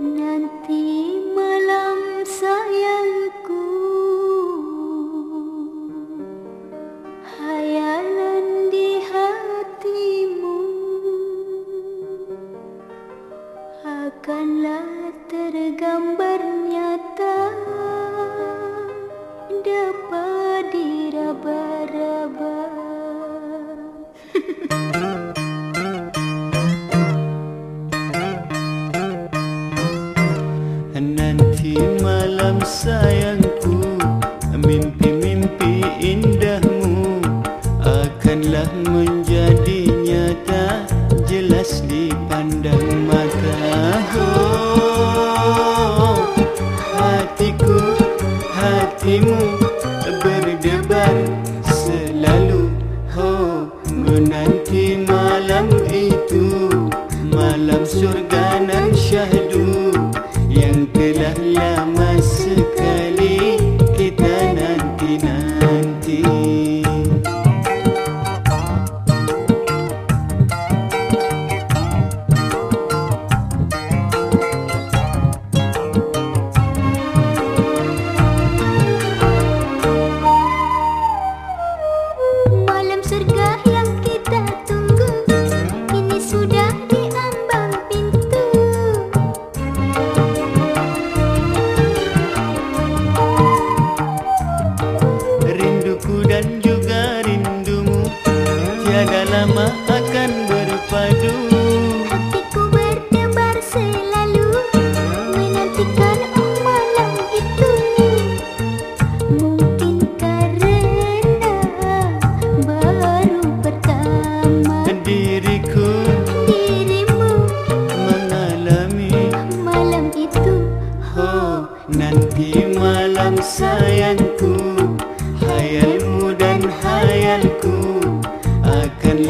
nanti Janganlah menjadi nyata Jelas dipandang mata. Oh, Hatiku, hatimu berdebar Selalu. Oh, menanti malam itu Malam surga nan syahdu Yang telah lah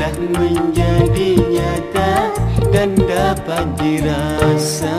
telah menjadi nyata dan dapat dirasa.